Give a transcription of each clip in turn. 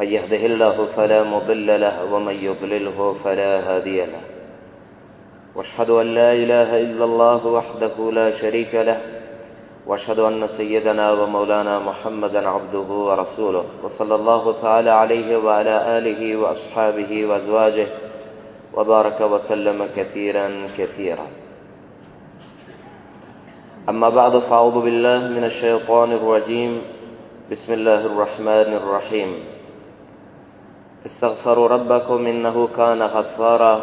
من يهده الله فلا مضل له ومن يضلله فلا هادي له. واشهد أن لا إله إلا الله وحده لا شريك له. واشهد أن سيدنا ومولانا محمدا عبده ورسوله. وصلى الله تعالى عليه وعلى آله وأصحابه وأزواجه وبارك وسلم كثيرا كثيرا. أما بعد فأعوذ بالله من الشيطان الرجيم. بسم الله الرحمن الرحيم. استغفروا ربكم إنه كان غفارا.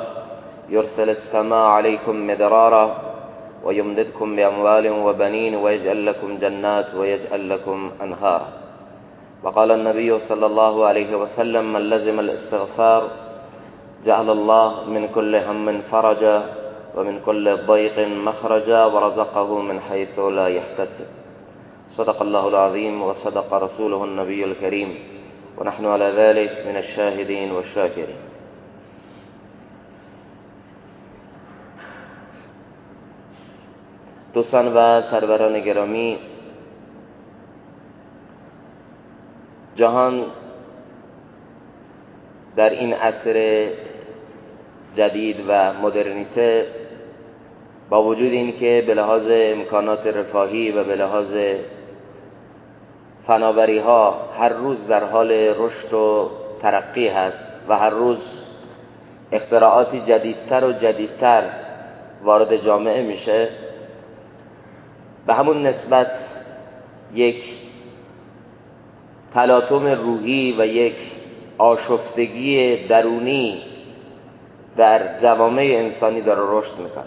يرسل السماء عليكم مدرارا ويمددكم بأموال وبنين ويجعل لكم جنات ويجعل لكم أنهارا. وقال النبي صلى الله عليه وسلم من لزم الاستغفار جعل الله من كل هم فرجا ومن كل ضيق مخرجا ورزقه من حيث لا يحتسب. صدق الله العظيم وصدق رسوله النبي الكريم. ونحن على ذلك من الشاهدين والشاكرين. دوستان و سروران گرامی جهان در این عصر جدید و مدرنیته با وجود اینکه به لحاظ امکانات رفاهی و به لحاظ فناوری ها هر روز در حال رشد و ترقی هست و هر روز اختراعاتی جدیدتر و جدیدتر وارد جامعه میشه. به همون نسبت یک تلاطم روحی و یک آشفتگی درونی در جوامع انسانی داره رشد می‌کنه.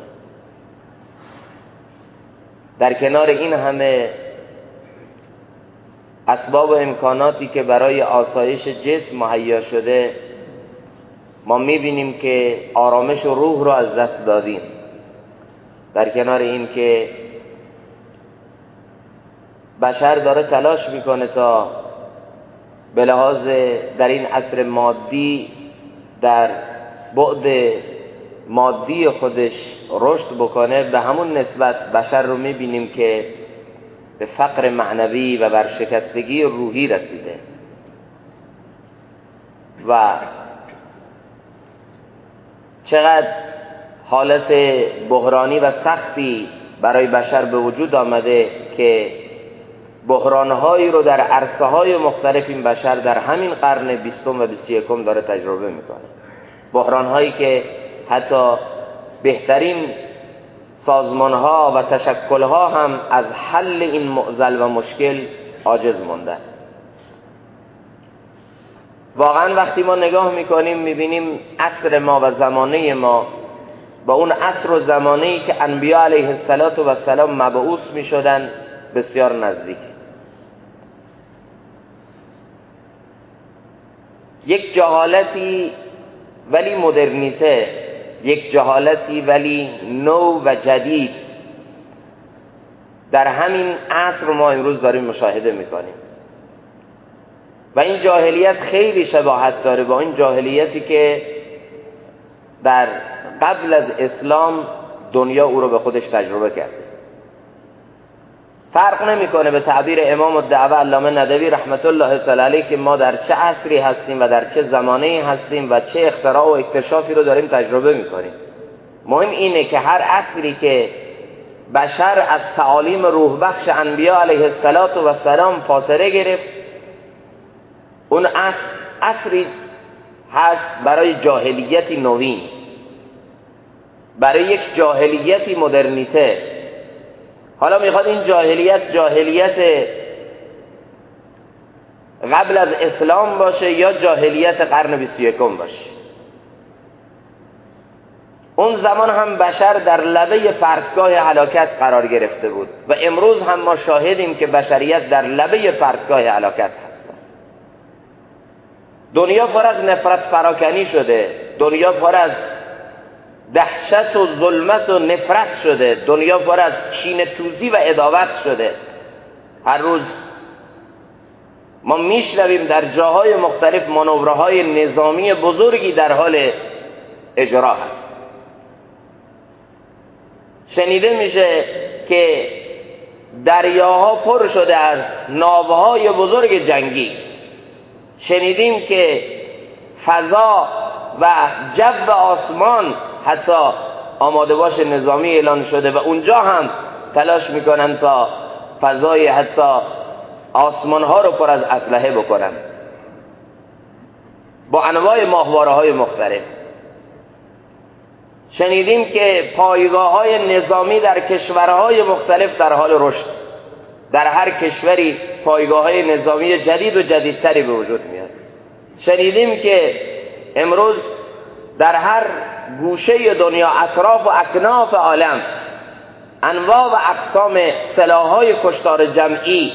در کنار این همه اسباب و امکاناتی که برای آسایش جسم مهیا شده ما می‌بینیم که آرامش و روح رو از دست دادیم. در کنار این که بشر داره تلاش می‌کنه تا به لحاظ در این عصر مادی در بعد مادی خودش رشد بکنه. به همون نسبت بشر رو می‌بینیم که به فقر معنوی و برشکستگی روحی رسیده. و چقدر حالت بحرانی و سختی برای بشر به وجود آمده که بحرانهایی رو در عرصه های مختلف این بشر در همین قرن بیستم و بیست یکم داره تجربه می‌کنه. بحرانهایی که حتی بهترین سازمان ها و تشکل ها هم از حل این معضل و مشکل عاجز موندن. واقعا وقتی ما نگاه می‌کنیم می‌بینیم عصر ما و زمانه ما با اون عصر و زمانه ای که انبیاء علیه السلام مبعوث می‌شدن بسیار نزدیک. یک جهالتی ولی مدرنیته. یک جهالتی ولی نو و جدید. در همین عصر ما امروز داریم مشاهده می‌کنیم. و این جاهلیت خیلی شباهت داره با این جاهلیتی که در قبل از اسلام دنیا او رو به خودش تجربه کرده فرق نمی‌کنه به تعبیر امام الدعوه علامه ندوی رحمت الله تعالی که ما در چه عصری هستیم و در چه زمانه هستیم و چه اختراع و اکتشافی رو داریم تجربه می‌کنیم. مهم اینه که هر عصری که بشر از تعالیم روح بخش انبیاء علیه السلام فاصله گرفت اون عصر عصری هست برای جاهلیتی نوین. برای یک جاهلیتی مدرنیته. حالا می‌خواد این جاهلیت جاهلیت قبل از اسلام باشه یا جاهلیت قرن 21 باشه. اون زمان هم بشر در لبه فرسگاه حلاکت قرار گرفته بود و امروز هم ما شاهدیم که بشریت در لبه فرسگاه حلاکت هست. دنیا پر از نفرت پراکنی شده دنیا پر از دهشت و ظلمت و نفرت شده. دنیا پر از کین توزی و اداوت شده. هر روز ما میشنویم در جاهای مختلف های نظامی بزرگی در حال اجرا هست. شنیده میشه که دریاها پر شده از ناوهای بزرگ جنگی. شنیدیم که فضا و جو آسمان حتی آماده باش نظامی اعلان شده و اونجا هم تلاش می‌کنن تا فضای حتی آسمان ها رو پر از اسلحه بکنن. با انواع ماهواره های مختلف. شنیدیم که پایگاه های نظامی در کشورهای مختلف در حال رشد. در هر کشوری پایگاه های نظامی جدید و جدیدتری به وجود میاد. شنیدیم که امروز در هر گوشه دنیا اطراف و اکناف عالم انواع و اقسام سلاحهای کشتار جمعی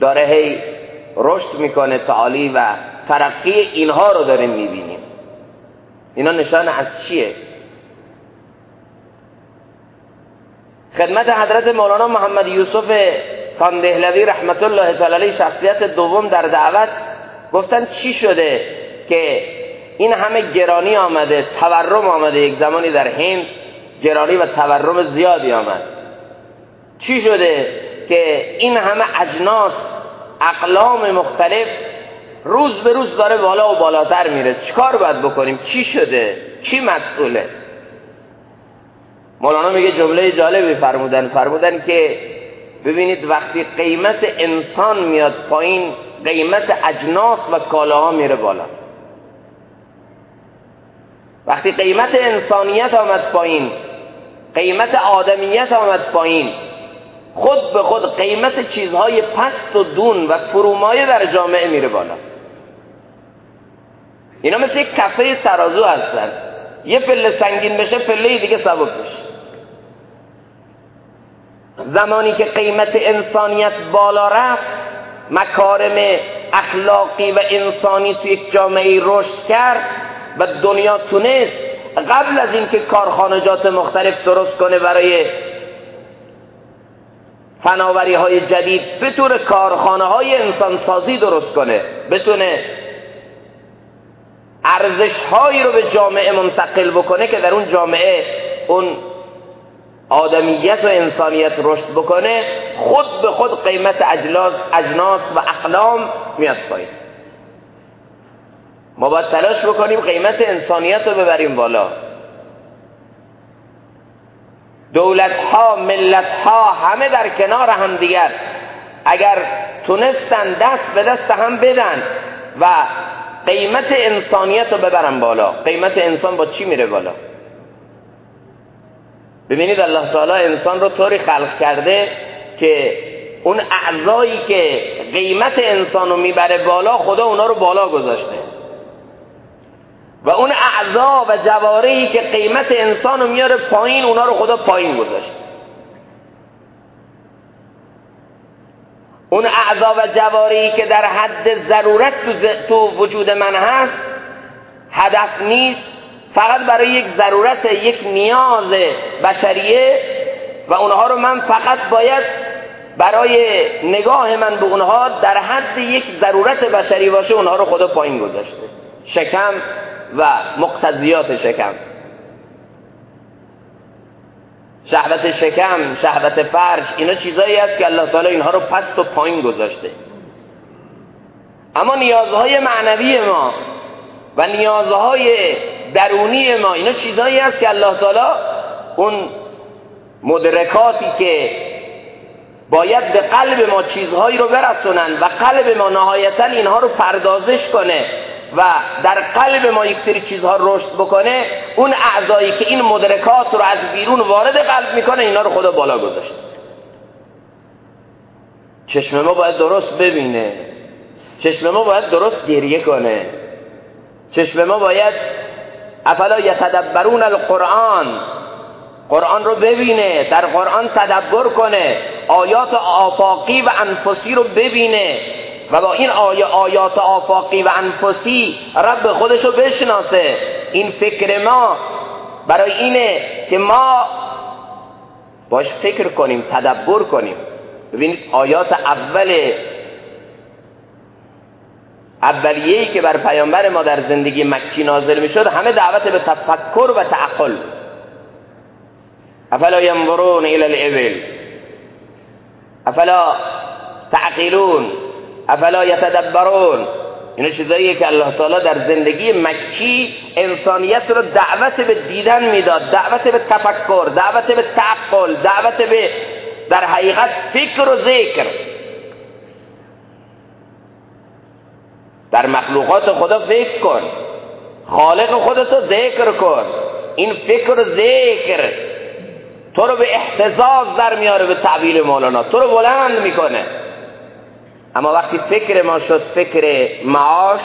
داره هی رشد می‌کنه تعالی و ترقی اینها رو داریم می‌بینیم. اینا نشان از چیه؟ خدمت حضرت مولانا محمد یوسف دهلوی رحمت الله تعالی شخصیت دوم در دعوت گفتن چی شده که این همه گرانی آمده تورم آمده یک زمانی در هند گرانی و تورم زیادی آمد. چی شده که این همه اجناس اقلام مختلف روز به روز داره بالا و بالاتر میره. چیکار باید بکنیم؟ چی شده؟ کی مسئوله؟ مولانا میگه جمله جالبی فرمودن. فرمودن که ببینید وقتی قیمت انسان میاد پایین قیمت اجناس و کالاها میره بالا. وقتی قیمت انسانیت آمد پایین قیمت آدمیت آمد پایین خود به خود قیمت چیزهای پست و دون و فرومایه در جامعه میره بالا. اینا مثل یک کفه ترازو هستن. یه پله سنگین بشه پله دیگه سبک بشه. زمانی که قیمت انسانیت بالا رفت مکارم اخلاقی و انسانی تو یک جامعه رشد کرد و دنیا تونست قبل از اینکه کارخانجات مختلف درست کنه برای فناوری های جدید بتونه کارخانه های انسان سازی درست کنه. بتونه ارزش هایی رو به جامعه منتقل بکنه که در اون جامعه اون آدمیت و انسانیت رشد بکنه خود به خود قیمت اجلاس اجناس و اقلام میاد پایین. ما باید تلاش بکنیم قیمت انسانیت رو ببریم بالا. دولت ها ملت ها همه در کنار هم دیگر اگر تونستن دست به دست هم بدن و قیمت انسانیت رو ببرن بالا. قیمت انسان با چی میره بالا؟ ببینید الله تعالی انسان رو طوری خلق کرده که اون اعضایی که قیمت انسان رو می‌بره بالا خدا اونا رو بالا گذاشته. و اون اعضا و جوارحی که قیمت انسان رو میاره پایین اونا رو خدا پایین گذاشته اون اعضا و جوارحی که در حد ضرورت تو وجود من هست هدف نیست. فقط برای یک ضرورت یک نیاز بشریه و اونها رو من فقط باید برای نگاه من به اونها در حد یک ضرورت بشری باشه اونها رو خدا پایین گذاشته. شکم و مقتضیات شکم. شهوت شکم شهوت فرش اینا چیزایی است که الله تعالی اینها رو پست و پایین گذاشته. اما نیازهای معنوی ما و نیازهای درونی ما اینا چیزایی است که الله تعالی اون مدرکاتی که باید به قلب ما چیزهایی رو برسونن و قلب ما نهایتا اینها رو پردازش کنه. و در قلب ما یک سری چیزها رشد بکنه اون اعضایی که این مدرکات رو از بیرون وارد قلب می‌کنه اینا رو خدا بالا گذاشت چشم ما باید درست ببینه. چشم ما باید درست گریه کنه. چشم ما باید افلا یتدبرون القرآن. قرآن رو ببینه در قرآن تدبر کنه آیات آفاقی و انفسی رو ببینه. و با این آیه آیات آفاقی و انفسی رب خودشو بشناسه. این فکر ما برای اینه که ما باش فکر کنیم تدبر کنیم. ببینید آیات اول اولیه‌ای که بر پیامبر ما در زندگی مکی نازل می‌شد همه دعوت به تفکر و تعقل. افلا ینظرون الى الابل؟ افلا تعقلون؟ افلا یتدبرون؟ اینا چیزاییه که الله تعالی در زندگی مکی انسانیت رو دعوت به دیدن می‌داد دعوت به تفکر دعوت به تعقل دعوت به در حقیقت فکر و ذکر. در مخلوقات خدا فکر کن خالق خودتو ذکر کن. این فکر و ذکر تو رو به احتزاز در میاره به تعبیر مولانا تو رو بلند می‌کنه. اما وقتی فکر ما شد فکر معاش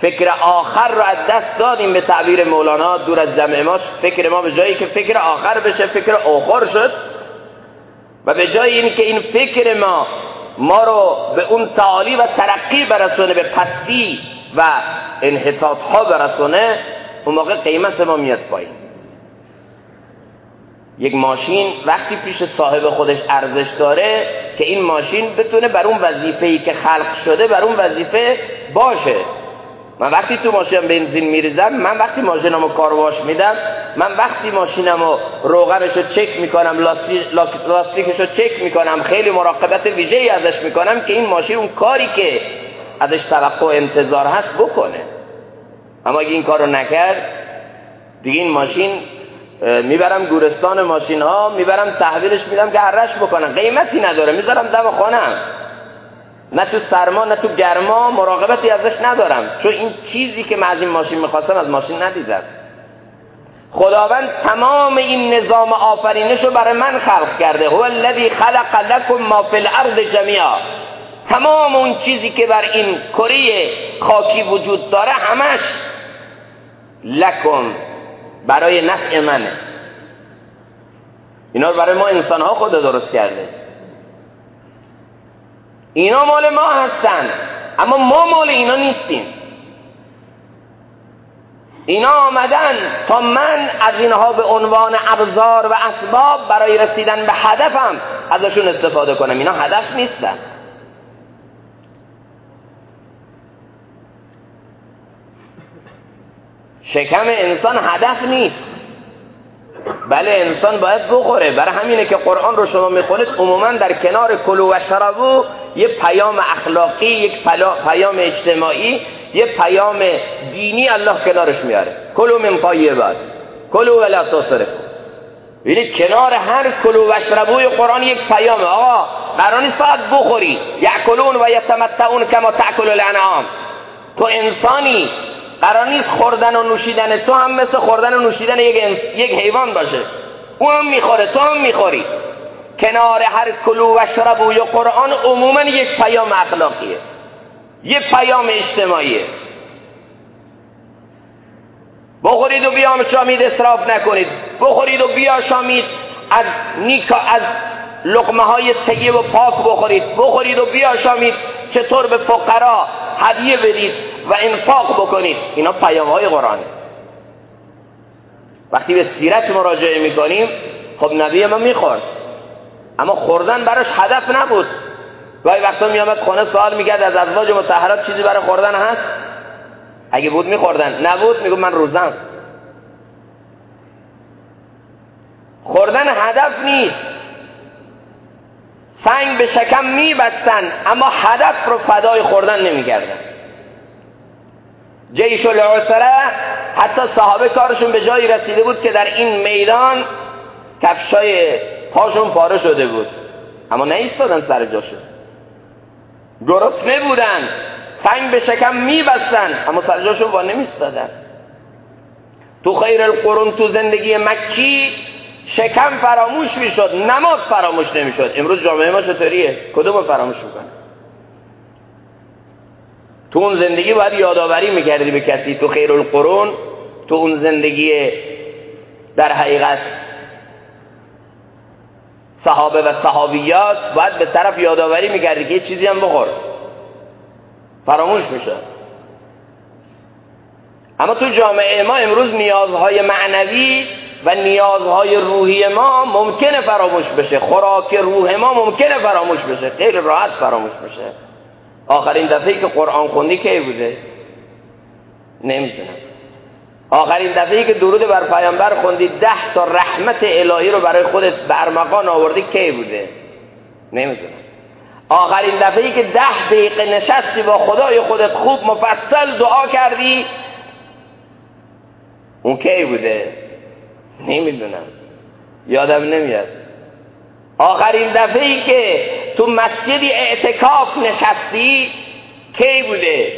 فکر آخر رو از دست دادیم به تعبیر مولانا دور از جمع ما فکر ما به جایی که فکر آخر بشه فکر آخر شد و به جای این که این فکر ما ما رو به اون تعالی و ترقی برسونه به پستی و انحطاط ها برسونه اون موقع قیمت ما میاد پایین. یک ماشین وقتی پیش صاحب خودش ارزش داره که این ماشین بتونه بر اون وظیفه‌ای که خلق شده بر اون وظیفه باشه. من وقتی تو ماشین بنزین میریزم من وقتی ماشینمو کارواش میدم من وقتی ماشینمو روغنش رو چک می‌کنم لاستیکش رو چک می‌کنم خیلی مراقبت ویژه ای ازش می‌کنم که این ماشین اون کاری که ازش توقع انتظار هست بکنه. اما اگه این کارو نکرد دیگه این ماشین می‌برم گورستان ماشین ها می‌برم تحویلش میدم که هرش بکنم. قیمتی نداره. می‌ذارم دم خانم نه تو سرما نه تو گرما مراقبتی ازش ندارم. چون این چیزی که من از این ماشین می‌خواستم از ماشین ندیدم. خداوند تمام این نظام آفرینش رو برای من خلق کرده. هو الذی خلق لكم ما فی الارض جميعا تمام اون چیزی که بر این کره خاکی وجود داره همش لکم. برای نفع منه. اینا برای ما انسان ها خدا درست کرده. اینا مال ما هستن اما ما مال اینا نیستیم. اینا آمدن تا من از اینها به عنوان ابزار و اسباب برای رسیدن به هدفم ازشون استفاده کنم. اینا هدف نیستن. شکم انسان هدف نیست. بله انسان باید بخوره. برای همینه که قرآن رو شما می‌خونید عموما در کنار کلو و شرابو یه پیام اخلاقی یک پیام اجتماعی یه پیام دینی الله کنارش میاره. کلو من طیبات. کلو ولا تصرف ببینید کنار هر کلو و شربوی قرآن یک پیامه. آقا قرار نیست فقط بخوری. یعکلون و یتمتعون کما تاکل الانعام. تو انسانی قرار نیست خوردن و نوشیدن. تو هم مثل خوردن و نوشیدن یک, یک حیوان باشه. او هم می‌خوره تو هم می‌خوری. کنار هر کلو و شربو یا قرآن عموما یک پیام اخلاقیه. یک پیام اجتماعیه. بخورید و بیاشامید اصراف نکنید. بخورید و بیاشامید از نیکا از لقمه های تگیه و پاک بخورید. بخورید و بیاشامید چطور به فقرا هدیه بدید و انفاق بکنید؟ اینا پیام های قرآنه. وقتی به سیرت مراجعه می‌کنیم خب نبی ما می‌خورد. اما خوردن براش هدف نبود. گاهی وقتا میامد خانه سوال میگرد از ازواج متحرات چیزی برای خوردن هست؟ اگه بود میخوردن. نبود میگو من روزم. خوردن هدف نیست. سنگ به شکم میبستن اما هدف رو فدای خوردن نمی‌کردن. جیش العسره حتی صحابه کارشون به جایی رسیده بود که در این میدان کفشای پاشون پاره شده بود. اما نیستادن سر جاشون. گرسنه بودن سنگ به شکم میبستن اما سر جاشون با نمیستادن تو خیر القرون تو زندگی مکی شکم فراموش می‌شد نماز فراموش نمی‌شد. امروز جامعه ما چطوریه؟ کدوم فراموش می‌کنه؟ تو اون زندگی باید یادآوری می‌کردی به کسی تو خیر القرون تو اون زندگی در حقیقت صحابه و صحابیات باید به طرف یادآوری می‌کردی که یه چیزی هم بخور. فراموش میشه اما تو جامعه ما امروز نیازهای معنوی و نیازهای روحی ما ممکنه فراموش بشه. خوراک روح ما ممکنه فراموش بشه. خیلی راحت فراموش بشه. آخرین دفعه که قرآن خوندی کی بوده؟ نمی‌دونم. آخرین دفعه که درود بر پیامبر خوندی ده تا رحمت الهی رو برای خودت برمقان آوردی کی بوده؟ نمی‌دونم. آخرین دفعه که ده دقیقه نشستی با خدای خودت خوب مفصل دعا کردی اون کی بوده؟ نمی‌دونم. یادم نمیاد. آخرین دفعه ای که تو مسجدی اعتکاف نشستی کی بوده؟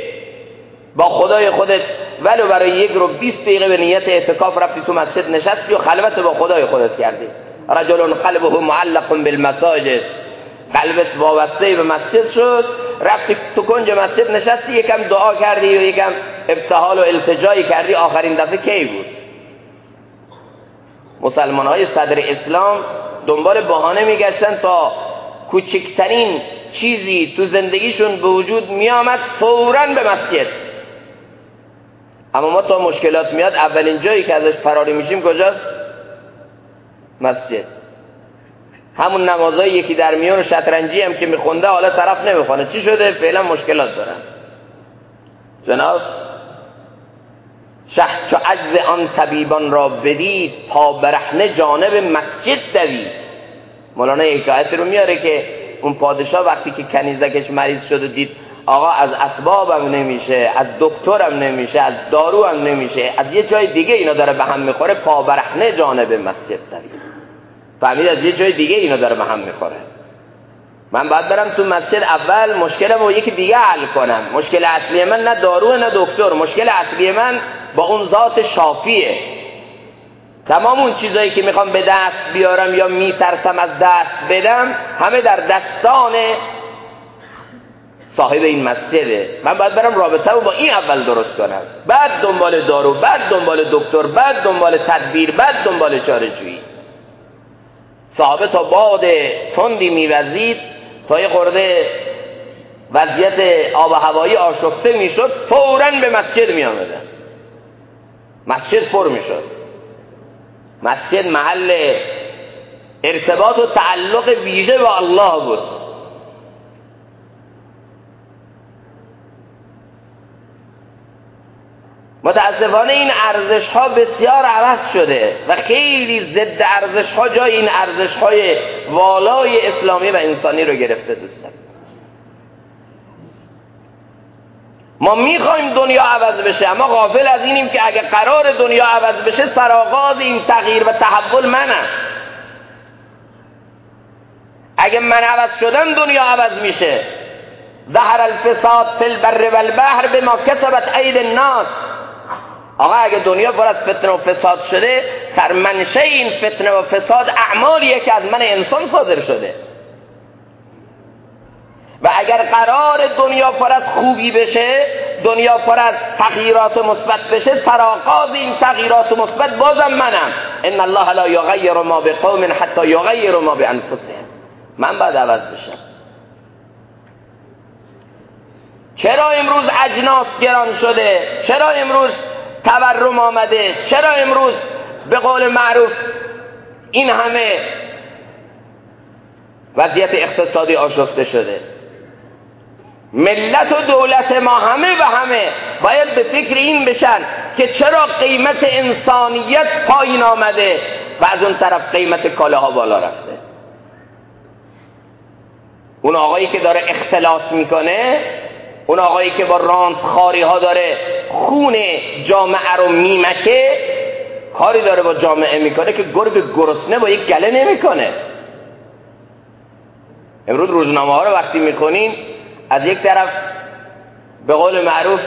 با خدای خودت. ولو برای یک رو 20 دقیقه به نیت اعتکاف رفتی تو مسجد نشستی و خلوت با خدای خودت کردی. رجل قلبه معلق بالمساجد. قلبت وابسته به مسجد شد. رفتی تو کنج مسجد نشستی یکم دعا کردی و یکم ابتحال و التجایی کردی. آخرین دفعه کی بود؟ مسلمان های صدر اسلام دنبال بهانه میگشتن تا کوچکترین چیزی تو زندگیشون به وجود میامد فورا به مسجد. اما ما تا مشکلات میاد اولین جایی که ازش فراری میشیم کجاست؟ مسجد. همون نمازهای یکی در میان شطرنجی هم که میخونده حالا طرف نمی‌خونه. چی شده؟ فعلا مشکلات دارن. جناب شه چو عجز آن طبیبان را بدید پا برهنه جانب مسجد دوید. مولانا حکایت رو میاره که اون پادشاه وقتی که کنیزکش مریض شد و دید آقا از اسبابم نمیشه از دکترم نمیشه از داروم نمیشه از یه جای دیگه اینا داره به هم می‌خوره پا برهنه جانب مسجد دوید. فهمید؟ از یه جای دیگه اینا داره به هم می‌خوره. من باید برم تو مسجد اول مشکلم رو یکی دیگه حل کنم. مشکل اصلی من نه دارو نه دکتر. مشکل اصلی من با اون ذات شافیه. تمام اون چیزایی که می‌خوام به دست بیارم یا میترسم از دست بدم همه در دستان صاحب این مسجده. من باید برم رابطه رو با این اول درست کنم. بعد دنبال دارو بعد دنبال دکتر بعد دنبال تدبیر بعد دنبال چاره جویی صحابه تا باد تندی میوزید تا یه خورده وضعیت آب و هوایی آشفته می‌شد فورا به مسجد می آمدن مسجد پر می‌شد. مسجد محل ارتباط و تعلق ویژه با الله بود. متاسفانه این ارزش ها بسیار عوض شده و خیلی ضد ارزش ها جای این ارزش های والای اسلامی و انسانی رو گرفته دوستان. ما می‌خوایم دنیا عوض بشه اما غافل از اینیم که اگه قرار دنیا عوض بشه سرآغاز این تغییر و تحول منم اگه من عوض شدم دنیا عوض میشه. ظهر الفساد فی البر والبحر ما کسبت عید الناس. آقا اگه دنیا پر از فتنه و فساد شده سرمنشه این فتنه و فساد اعمالیه که از من انسان صادر شده. و اگر قرار دنیا پر از خوبی بشه دنیا پر از تغییرات مثبت بشه سرآغاز این تغییرات مثبت بازم منم. ان الله لا یغیر ما بقوم حتی یغیر ما بانفسهم. من بعد عوض بشم. چرا امروز اجناس گران شده؟ چرا امروز تورم آمده. چرا امروز به قول معروف این همه وضعیت اقتصادی آشفته شده؟ ملت و دولت ما همه و همه باید به فکر این بشن که چرا قیمت انسانیت پایین آمده و از اون طرف قیمت کالاها بالا رفته. اون آقایی که داره اختلاس می‌کنه اون آقایی که با رانت خاری ها داره خون جامعه رو میمکه کاری داره با جامعه می‌کنه که گرگ گرسنه با یک گله نمی‌کنه. امروز روزنامه ها رو وقتی می‌کنین از یک طرف به قول معروف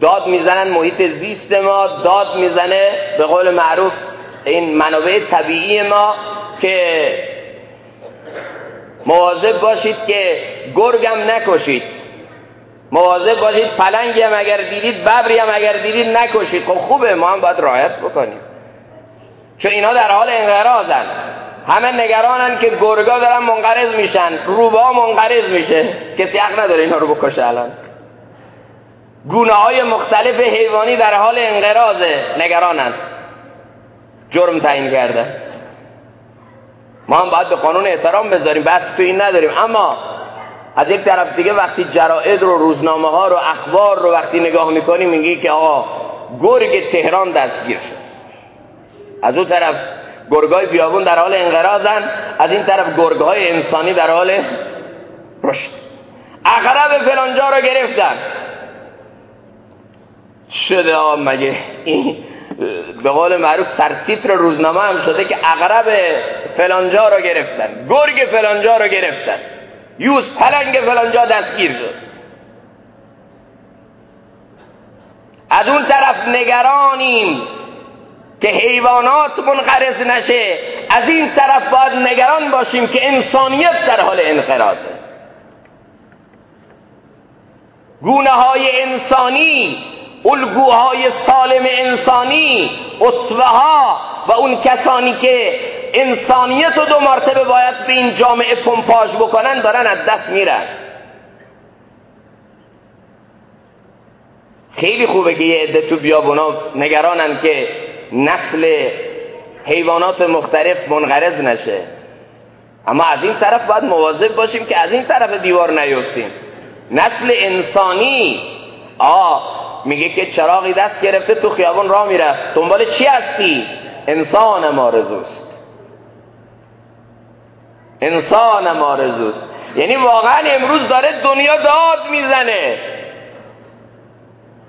داد می‌زنن محیط زیست ما داد می‌زنه به قول معروف این منابع طبیعی ما که مواظب باشید که گرگم نکشید. مواظب باشید پلنگی هم اگر دیدید ببری هم اگر دیدید نکشید. خب خوبه ما هم باید رعایت بکنیم. چون اینا در حال انقراضن همه نگرانن که گرگا دارن منقرض میشن. روبا منقرض میشه. کسی حق نداره اینا رو بکشه الان. گونه های مختلف حیوانی در حال انقراضه. نگرانن. جرم تعیین کرده ما هم باید به قانون احترام بذاریم بس تو این نداریم. اما از یک طرف دیگه وقتی جرائد رو روزنامه ها رو اخبار رو وقتی نگاه می‌کنیم میگی که آقا گرگ تهران دستگیر شد. از اون طرف گرگای بیابون در حال انقراضن از این طرف گرگهای انسانی در حال رشد. اغرب فلانجا رو گرفتن. شده آقا مگه این به قول معروف سرتیتر روزنامه هم شده که اغرب فلانجا رو گرفتن گرگ فلانجا رو گرفتن یوز پلنگ فلانجا دستگیر شد. از اون طرف نگرانیم که حیوانات منقرض نشه. از این طرف باید نگران باشیم که انسانیت در حال انقراضه گونه های انسانی الگوهای سالم انسانی اصوه ها و اون کسانی که انسانیت رو دو مرتبه باید به این جامعه پمپاژ بکنن دارن از دست میرن. خیلی خوبه که یه عده تو بیابونا نگرانن که نسل حیوانات مختلف منقرض نشه. اما از این طرف باید مواظب باشیم که از این طرف دیوار نیفتیم. نسل انسانی آه میگه که چراغی دست گرفته تو خیابون راه میره. دنبال چی هستی؟ انسان مارزوست انسان مارزوست یعنی واقعا امروز داره دنیا داد می‌زنه.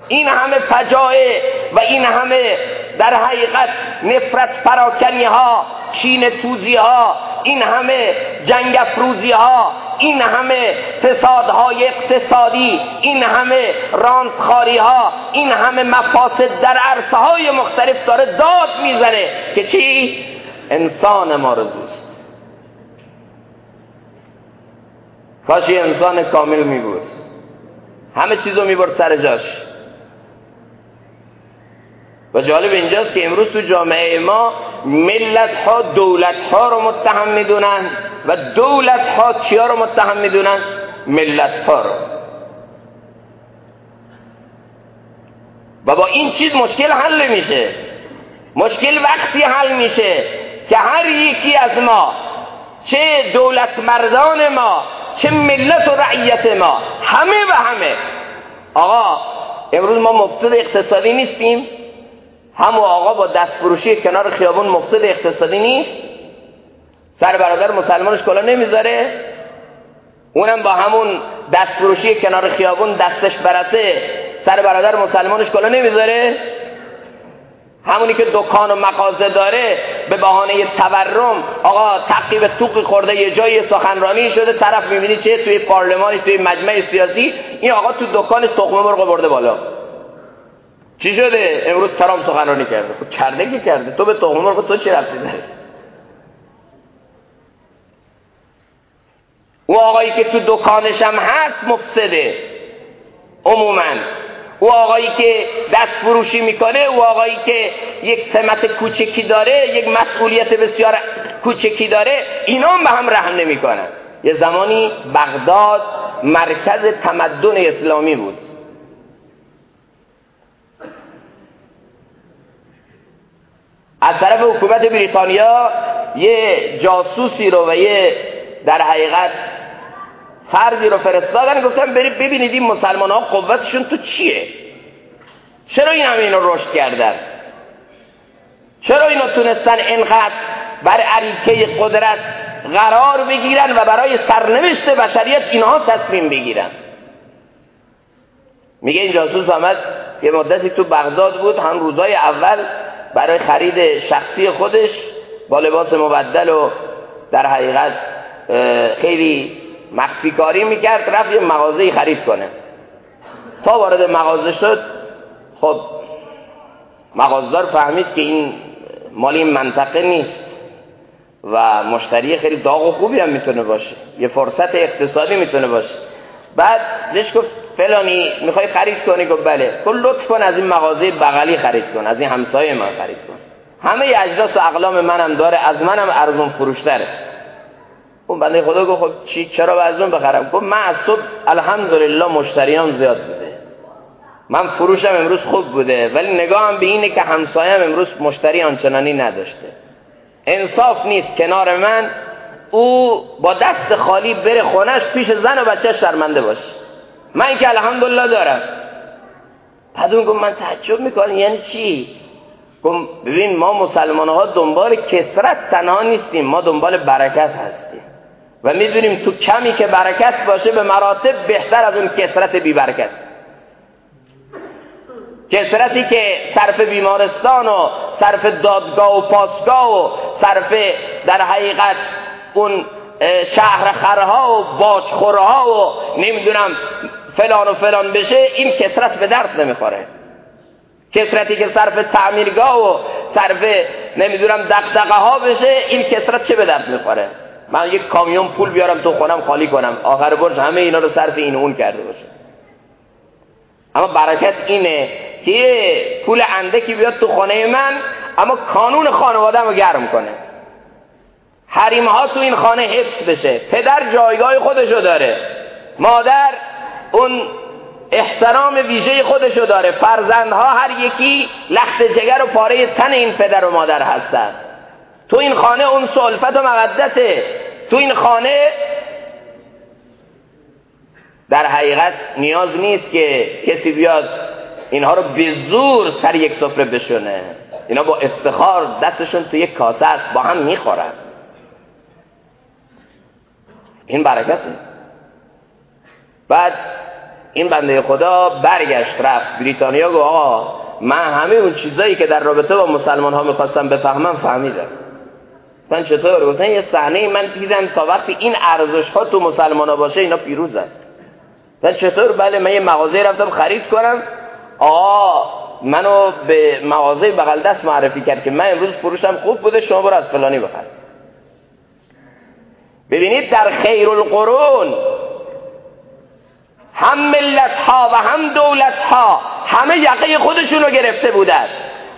این همه فجایع و این همه در حقیقت نفرت پراکنی ها چین توزی ها این همه جنگ افروزی ها این همه فسادهای اقتصادی این همه رانتخاری ها این همه مفاسد در عرصه های مختلف داره داد می‌زنه که چی؟ انسان ما رزوست کاشی انسان کامل میبود همه چیزو می‌برد سر جاش. و جالب اینجاست که امروز تو جامعه ما ملت ها دولت ها رو متهم می‌دونن و دولت ها کیا رو متهم می‌دونن؟ ملت ها رو. و با این چیز مشکل حل میشه مشکل وقتی حل میشه که هر یکی از ما چه دولت مردان ما چه ملت و رعیت ما همه و همه. آقا امروز ما مفسد اقتصادی نیستیم. همو آقا با دست فروشی کنار خیابون مفسد اقتصادی نیست. سر برادر مسلمانش کلا نمی‌ذاره. اونم با همون دست فروشی کنار خیابون دستش برسه سر برادر مسلمانش کلا نمی‌ذاره. همونی که دکان و مغازه داره به بهانه تورم آقا تعقیب توقی خورده یه جای سخنرانی شده طرف می‌بینی چه توی پارلمانی توی مجمع سیاسی این آقا تو دکان تخمه مرغ برده بالا. چی شده؟ امروز ترام سخنرانی کرده. خب کرده که کرده. تو به تخم مرغ تو چی رفتی؟ داره او آقایی که تو دکانش هم هست مفسده. عموما. او آقایی که دست فروشی می‌کنه او آقایی که یک سمت کوچکی داره یک مسئولیت بسیار کوچکی داره اینا هم به هم رحم نمی‌کنن. یه زمانی بغداد مرکز تمدن اسلامی بود. از طرف حکومت بریتانیا یه جاسوسی رو و یه در حقیقت فردی رو فرستادن. گفتن برید ببینید این مسلمان ها قوتشون تو چیه؟ چرا این همه اینو رشد کردن؟ چرا اینا تونستن اینقدر بر عریکه قدرت قرار بگیرن و برای سرنوشت بشریت اینها تصمیم بگیرن؟ میگه این جاسوس آمد یه مدتی تو بغداد بود هم روزای اول برای خرید شخصی خودش با لباس مبدل و در حقیقت خیلی مخفی کاری می‌کرد رفت یه مغازه خرید کنه. تا وارد مغازه شد خب مغازدار فهمید که این مال این منطقه نیست و مشتری خیلی داغ و خوبی هم می‌تونه باشه. یه فرصت اقتصادی می‌تونه باشه. بعد بهش گفت فلانی می‌خوای خرید کنی؟ گفت بله. گفت لطف کن از این مغازه بغلی خرید کن از این همسایه من خرید کن. همه اجناس و اقلام منم داره از منم ارزون فروشتره. اون بنده خدا گفت خب چی چرا ارزون بخرم؟ گفت من از صبح الحمدلله مشتریان زیاد بوده. من فروشم امروز خوب بوده ولی نگاهم به اینه که همسایم امروز مشتری آنچنانی نداشته. انصاف نیست کنار من او با دست خالی بره خونش پیش زن و بچه شرمنده باشه. من که الحمدلله دارم. بعد اون گفت من تعجب می‌کنم یعنی چی؟ گفت ببین ما مسلمان ها دنبال کسرت تنها نیستیم ما دنبال برکت هستیم. و می‌دونیم تو کمی که برکت باشه به مراتب بهتر از اون کسرت بی برکت کسرتی که صرف بیمارستان و صرف دادگاه و پاسگاه و صرف در حقیقت اون شهر خرها و باجخورها و نمی‌دونم فلان و فلان بشه این کسرت به درد نمی‌خوره. کسرتی که صرف تعمیرگاه و صرف نمی‌دونم دقدقه ها بشه این کسرت چه به درد می‌خوره؟ من یک کامیون پول بیارم تو خونم خالی کنم. آخر برش همه اینا رو صرف این اون کرده باشه. اما برکت اینه که پول اندکی بیاد تو خانه من اما کانون خانواده رو گرم کنه. حریمه ها تو این خانه حفظ بشه. پدر جایگاه خودشو داره. مادر اون احترام ویژه خودشو داره. فرزندها هر یکی لخت جگر و پاره تن این پدر و مادر هستن. تو این خانه اون سلفت و مودته تو این خانه در حقیقت نیاز نیست که کسی بیاد اینها رو به زور سر یک سفره بشونه. اینا با افتخار دستشون تو یک کاسه است با هم می‌خورن. این برکته بعد این بنده خدا برگشت رفت بریتانیا گفت آقا من همه اون چیزایی که در رابطه با مسلمان ها می‌خواستم بفهمم فهمیدم. من چطور؟ گفتن یه صحنه من دیدم تا وقتی این ارزش ها تو مسلمان ها باشه اینا پیروزن من چطور؟ بله من یه مغازه رفتم خرید کنم. آقا منو به مغازه بغل دست معرفی کرد که من امروز فروشم خوب بوده شما برو از فلانی بخر ببینید در خیر القرون هم ملت ها و هم دولت ها همه یقه خودشون رو گرفته بودن.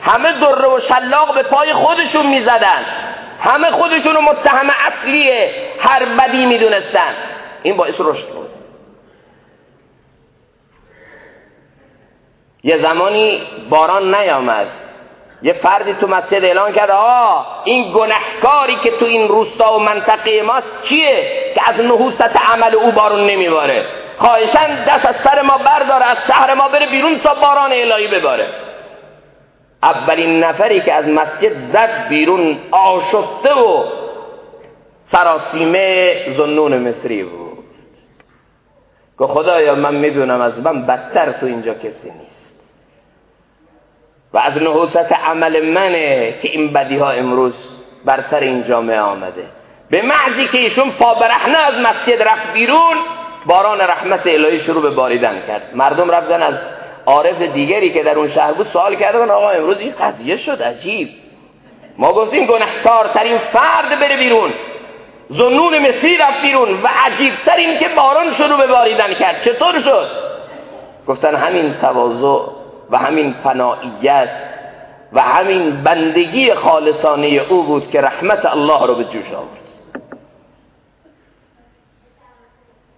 همه در و شلاق به پای خودشون می‌زدن. همه خودشون رو متهم اصلی هر بدی می‌دونستن. این باعث رشد بود. یه زمانی باران نیامد. یه فردی تو مسجد اعلان کرد آه این گنهکاری که تو این روستا و منطقه ماست چیه که از نحوست عمل او بارون نمیباره؟ خواهشن دست از سر ما برداره از شهر ما بره بیرون تا باران الهی بباره. اولین نفری که از مسجد زد بیرون آشفته و سراسیمه زنون مصری بود. که خدایا من می‌دونم از من بدتر تو اینجا کسی نیست. و از نحوست عمل منه که این بدی ها امروز بر سر این جامعه آمده. به معضی که ایشون پا برهنه از مسجد رفت بیرون باران رحمت الهی شروع به باریدن کرد. مردم رفتن از عارف دیگری که در اون شهر بود سوال کردن آقا امروز این قضیه شد عجیب. ما گفتیم گنهکار ترین فرد بره بیرون. زنون مصری رفت بیرون و عجیبتر این که باران شروع به باریدن کرد. چطور شد؟ گفتن همین تواضع و همین فنائیت و همین بندگی خالصانه او بود که رحمت الله رو به جوش آورد.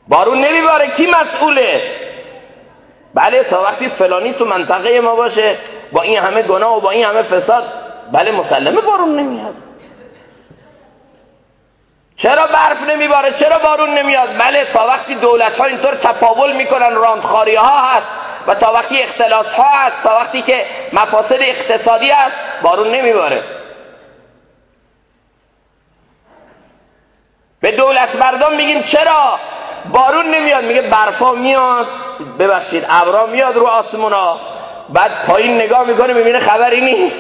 بارون نمیباره کی مسئوله؟ بله تا وقتی فلانی تو منطقه ما باشه با این همه گناه و با این همه فساد بله مسلمه بارون نمیاد. چرا برف نمیباره؟ چرا بارون نمیاد؟ بله تا وقتی دولت ها اینطور تپاول می‌کنن راندخاری ها هست. و تا وقتی اختلاس ها هست تا وقتی که مفاسد اقتصادی هست بارون نمیباره. به دولت مردم میگیم چرا؟ بارون نمیاد میگه برفا میاد ببخشید ابرا میاد رو آسمونا. بعد پایین نگاه می‌کنه می‌بینه خبری نیست.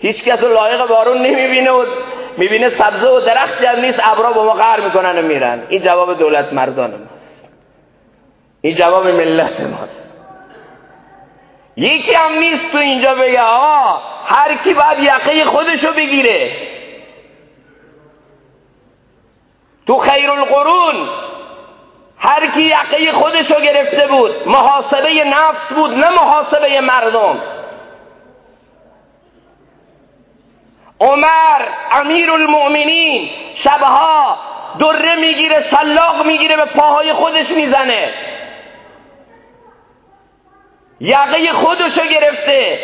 هیچ کس رو لایق بارون نمی‌بینه و می‌بینه سبزه و درختی هم نیست ابرا با ما قهر می‌کنن و میرن. این جواب دولت مردان ماست این جواب ملت ماست. یکی هم نیست تو اینجا بگه آقا هر کی باید یقه خودشو بگیره. تو خیر القرون هر کی یقه خودشو گرفته بود محاسبه نفس بود نه محاسبه مردم. عمر امیر المؤمنین شبها دره می‌گیره سلاق می‌گیره به پاهای خودش می‌زنه. یقه خودشو گرفته.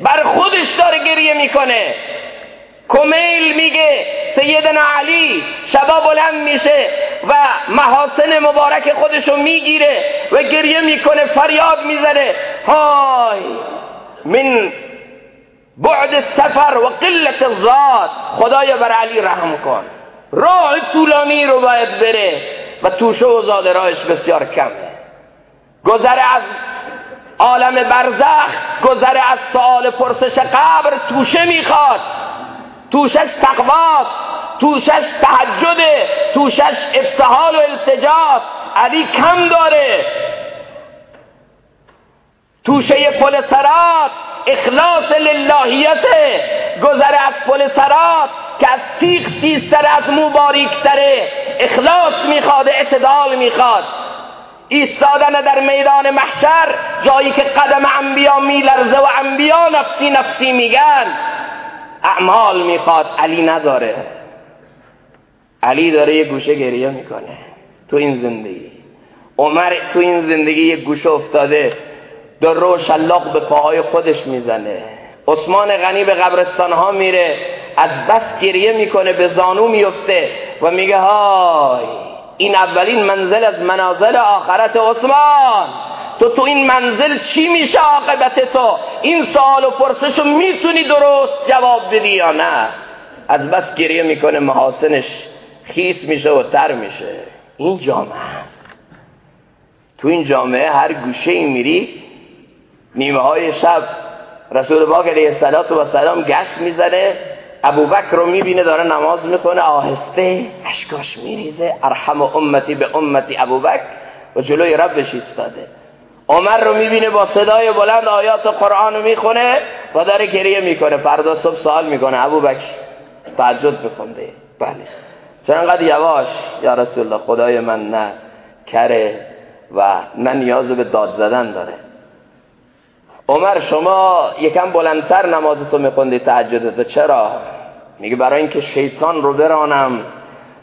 بر خودش داره گریه می‌کنه. کمیل میگه سیدنا علی شبا بلند میشه و محاسن مبارک خودشو می‌گیره و گریه می‌کنه فریاد می‌زنه. های! من بعد سفر و قلت الزاد خدایا بر علی رحم کن. راه طولانی رو باید بره و توشه و زاد راهش بسیار کمه. گذر از عالم برزخ گذر از سوال پرسش قبر توشه می‌خواد. توشش تقواست توشش تحجده توشش ابتحال و التجاست علی کم داره. توشه پل سرات اخلاص للهیت گذر از پل سرات که از تیغ تیزتر از مو باریکتره. اخلاص می‌خواد اعتدال می‌خواد. ایستادن در میدان محشر جایی که قدم انبیا میلرزه و انبیا نفسی نفسی میگن. اعمال می‌خواد علی نداره. علی داره یه گوشه گریه می‌کنه. تو این زندگی. عمر تو این زندگی یه گوشه افتاده. در رو شلاق به پاهای خودش می‌زنه. عثمان غنی به قبرستان ها میره. از بس گریه می‌کنه به زانو میفته و میگه های! این اولین منزل از منازل آخرت عثمان. تو تو این منزل چی میشه عاقبت تو؟ این سوال و پرسشو می‌تونی درست جواب بدی یا نه؟ از بس گریه می‌کنه محاسنش خیس میشه و تر میشه. این جامعه تو این جامعه هر گوشه ای میری نیمه های شب رسول پاک علیه السلام گشت می‌زنه ابوبکر رو می‌بینه داره نماز می‌کنه آهسته اشکاش میریزه. ارحم امتی به امتی ابوبکر و جلوی ربش ایستاده. عمر رو می‌بینه با صدای بلند آیات قرآن رو می‌خونه و داره گریه می‌کنه. فردا صبح سوال می‌کنه ابوبکر تعجد بخونده بله. چرا یواش یا رسول الله خدای من نه کره و نه نیاز به داد زدن داره. عمر شما یکم بلندتر نمازتو میخوندی تهجدتو چرا؟ میگه برای اینکه شیطان رو برانم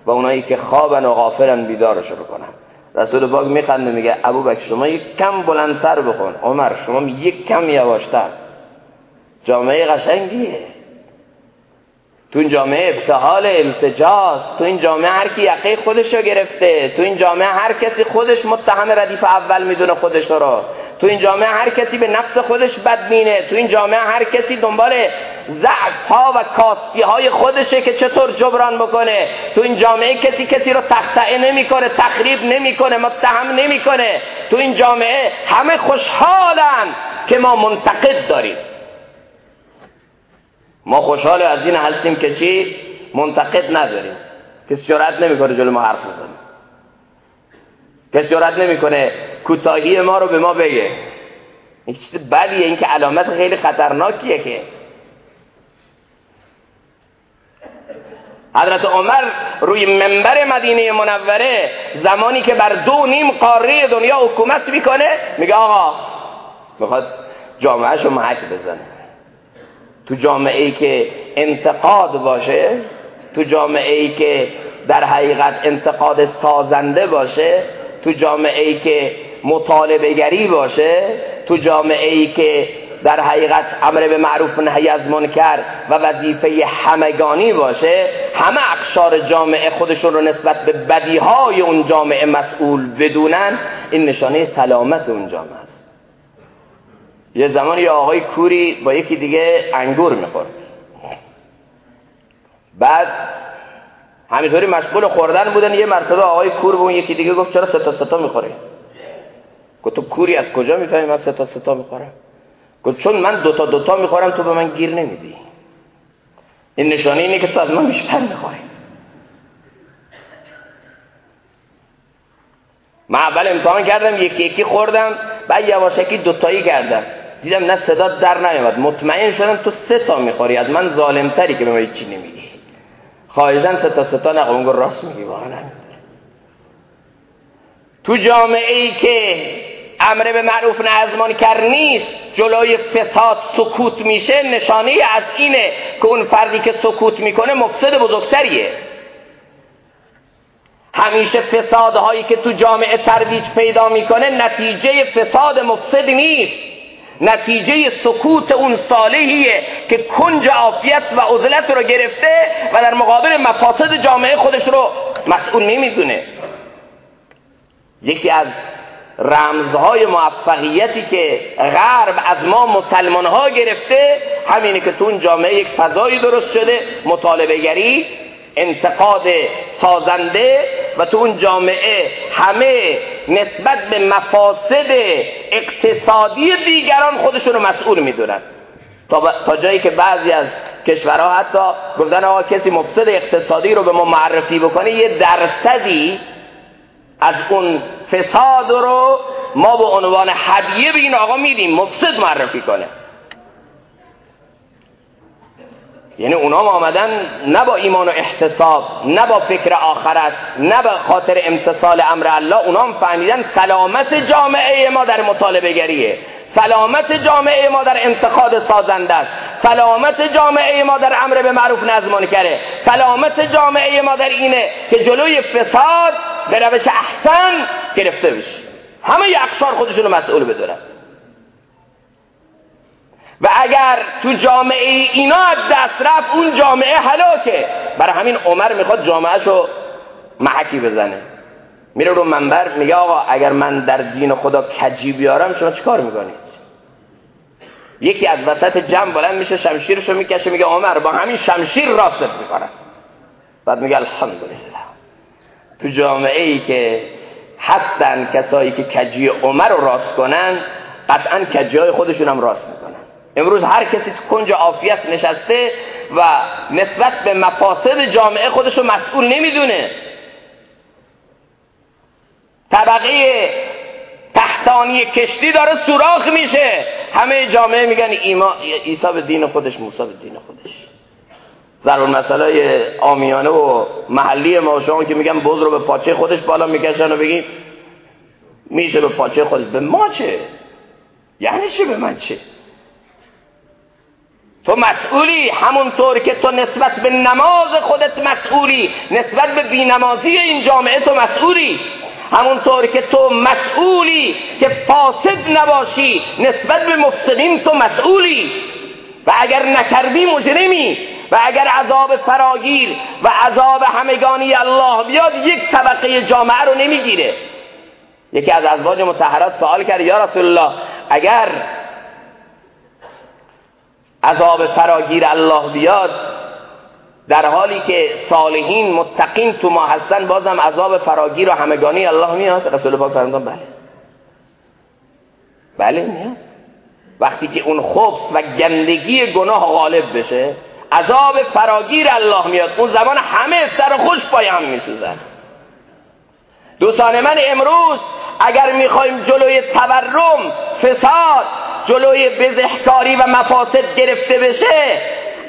و اونایی که خوابن و غافلن بیدارش رو کنم رسول پاک میخنده میگه ابو بکر شما یک کم بلندتر بخون. عمر شما یک کم یواشتر. جامعه قشنگیه. تو این جامعه ابتحال التجاست تو این جامعه هر کی یقه خودش رو گرفته تو این جامعه هر کسی خودش متهم ردیف اول می‌دونه خودش رو. تو این جامعه هر کسی به نفس خودش بدبینه تو این جامعه هر کسی دنبال ضعف ها و کاستی های خودشه که چطور جبران بکنه. تو این جامعه کسی کسی رو تخطئه نمی‌کنه تخریب نمی‌کنه متهم نمی‌کنه. تو این جامعه همه خوشحالن که ما منتقد داریم. ما خوشحال از این هستیم که چی؟ منتقد نداریم. کسی جرأت نمی‌کنه جلو ما حرف بزنه. کسی جرأت نمی‌کنه کوتاهی ما رو به ما بگه. این چیز بدیه این که علامت خیلی خطرناکیه که. حضرت عمر روی منبر مدینه منوره زمانی که بر دو نیم قاره دنیا حکومت می‌کنه میگه آقا می‌خواد جامعه شو محک بزنه. تو جامعه ای که انتقاد باشه تو جامعه ای که در حقیقت انتقاد سازنده باشه تو جامعه ای که مطالبه گری باشه تو جامعه ای که در حقیقت امر به معروف نهی از منکر و وظیفه همگانی باشه همه اقشار جامعه خودشون رو نسبت به بدیهای اون جامعه مسئول بدونن این نشانه سلامت اون جامعه است. یه زمان یه آقای کوری با یکی دیگه انگور می‌خورد. بعد همینطوری مشغول خوردن بودن یه مرتبه آقای کور به اون یکی دیگه گفت چرا ستا ستا می‌خوره گفت تو کوری از کجا می‌فهمی؟ من ستا ستا می‌خورم. گفت چون من دوتا دوتا می‌خورم تو به من گیر نمیدی. این نشانه اینه که تو از من بیشتر می‌خوری. من اول امتحان کردم یکی یکی خوردم بعد یواشکی دوتایی کردم. دیدم نه صدا در نیامد مطمئن شدم تو سه تا می‌خوری. از من ظالمتری که به من چی نمیگی. خواهشن سه تا سه تا نقل راست میگی واقعا تو جامعه ای که امر به معروف نه از منکر نیست. جلوی فساد سکوت میشه نشانه از اینه که اون فردی که سکوت می‌کنه مفسد بزرگتریه. همیشه فسادهایی که تو جامعه ترویج پیدا می‌کنه نتیجه فساد مفسد نیست. نتیجه سکوت اون صالحیه که کنج عافیت و عزلت رو گرفته و در مقابل مفاسد جامعه خودش رو مسئول نمی‌دونه. یکی از رمزهای موفقیتی که غرب از ما مسلمان ها گرفته همینه که تو اون جامعه یک فضایی درست شده مطالبه گری انتقاد سازنده و تو اون جامعه همه نسبت به مفاسد اقتصادی دیگران خودشون رو مسئول می‌دونن. تا, تا جایی که بعضی از کشورها حتی گفتن آقا کسی مفسد اقتصادی رو به ما معرفی بکنه یه درصدی از اون فساد رو ما به عنوان هدیه به این آقا میدیم مفسد معرفی کنه. یعنی اونا آمدن نه با ایمان و احتساب نه با فکر آخرت نه به خاطر امتصال امر الله اونا هم فهمیدن سلامت جامعه ما در مطالبه گریه. سلامت جامعه ما در انتقاد سازنده است. سلامت جامعه ما در امر به معروف نظمان کرده. سلامت جامعه ما در اینه که جلوی فساد به روش احسن گرفته بشه. همه اقشار خودشون مسئول بدونن. و اگر تو جامعه اینا از دست رفت اون جامعه هلاکه. برای همین عمر می‌خواد جامعهشو محکی بزنه. میره رو منبر میگه آقا اگر من در دین خدا کجی بیارم شما چیکار می‌کنید؟ یکی از وسط جمع بلند میشه شمشیرشو می‌کشه میگه عمر با همین شمشیر راست می‌کنم. بعد میگه الحمدلله. تو جامعه ای که هستن کسایی که کجی عمر رو راست کنن قطعا کجی های خودشون هم راست می‌کنن. امروز هر کسی تو کنج عافیت نشسته و نسبت به مفاسد جامعه خودشو مسئول نمی‌دونه. طبقه تحتانی کشتی داره سوراخ میشه. همه جامعه میگن ایما عیسی به دین خودش موسی به دین خودش. ضرور مسئله آمیانه و محلی ما شما که میگن بز رو به پاچه خودش بالا می‌کشن و بگیم میشه به پاچه خودش. به ما چه؟ یعنی چه به من چه؟ تو مسئولی همونطور که تو نسبت به نماز خودت مسئولی نسبت به بینمازی این جامعه تو مسئولی. همونطور که تو مسئولی که فاسد نباشی نسبت به مفسدین تو مسئولی. و اگر نکردی مجرمی. و اگر عذاب فراگیر و عذاب همگانی الله بیاد یک طبقه جامعه رو نمی‌گیره. یکی از ازواج متحرات سوال کرد یا رسول الله اگر عذاب فراگیر الله بیاد در حالی که صالحین متقین تو ما هستن بازم عذاب فراگیر و همگانی الله میاد؟ رسول پاک فرمودن بله. بله میاد. وقتی که اون خبس و گندگی گناه غالب بشه عذاب فراگیر الله میاد. اون زمان همه سر خوش پای هم میسوزن. دوستان من امروز اگر می‌خوایم جلوی تورم فساد جلوی بزهکاری و مفاسد گرفته بشه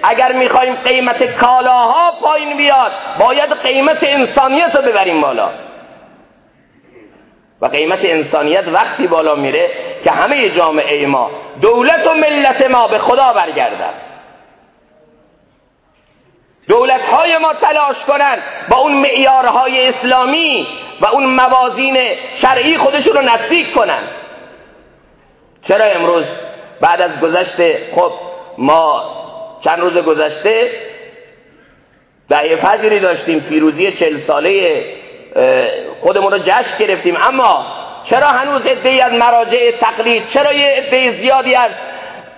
اگر می‌خوایم قیمت کالاها پایین بیاد باید قیمت انسانیت رو ببریم بالا. و قیمت انسانیت وقتی بالا میره که همه جامعه ما دولت و ملت ما به خدا برگردن. دولت های ما تلاش کنند با اون معیارهای اسلامی و اون موازین شرعی خودشون رو نزدیک کنند چرا امروز بعد از گذشته خب ما چند روز گذشته دهه فجری داشتیم پیروزی چل ساله خودمون رو جشن گرفتیم. اما چرا هنوز ادهی از مراجع تقلید؟ چرا یه عده زیادی از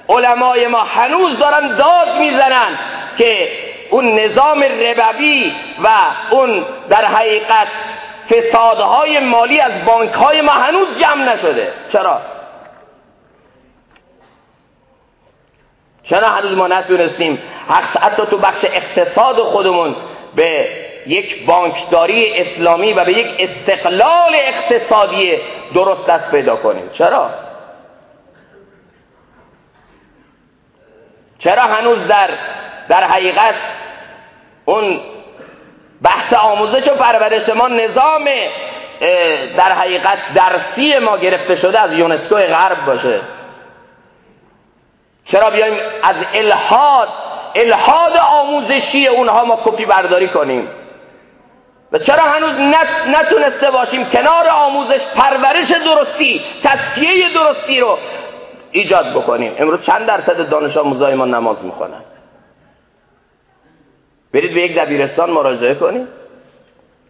علمای ما هنوز دارن داد می‌زنن که اون نظام ربوی و اون در حقیقت فسادهای مالی از بانک های ما هنوز جمع نشده چرا؟ چرا هنوز ما نتونستیم حتی تو بخش اقتصاد خودمون به یک بانکداری اسلامی و به یک استقلال اقتصادی درست دست پیدا کنیم چرا؟ چرا هنوز در در حقیقت اون بحث آموزش و پرورش ما نظام در حقیقت درسی ما گرفته شده از یونسکو غرب باشه. چرا بیایم از الهاد الهاد آموزشی اونها ما کپی برداری کنیم؟ و چرا هنوز نتونسته باشیم کنار آموزش پرورش درستی تسکیه درستی رو ایجاد بکنیم؟ امروز چند درصد دانش آموزای ما نماز می‌خونن برید به یک دبیرستان مراجعه کنید.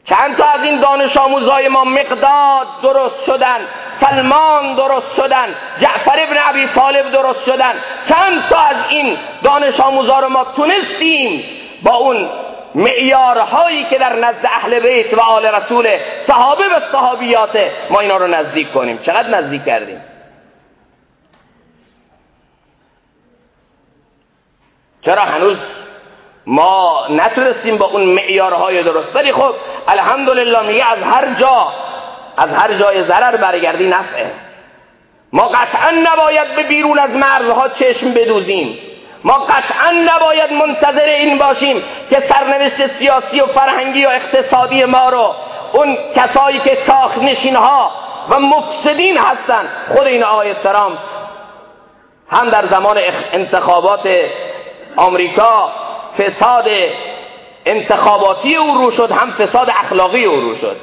چند تا از این دانش آموزای ما مقداد درست شدن سلمان درست شدن جعفر ابن عبی طالب درست شدن. چند تا از این دانش آموزا رو ما تونستیم با اون معیارهایی که در نزد اهل بیت و آل رسول صحابه و صحابیات ما اینا رو نزدیک کنیم. چقدر نزدیک کردیم؟ چرا هنوز ما نتونستیم با اون معیارهای درست. ولی خب الحمدلله میگه از هر جا از هر جای ضرر برگردی نفعه ما قطعا نباید به بیرون از مرزها چشم بدوزیم. ما قطعا نباید منتظر این باشیم که سرنوشت سیاسی و فرهنگی و اقتصادی ما رو اون کسایی که ساخت ها و مفسدین هستن. خود این آقای سرام هم در زمان انتخابات آمریکا فساد انتخاباتی او رو شد هم فساد اخلاقی او رو شد.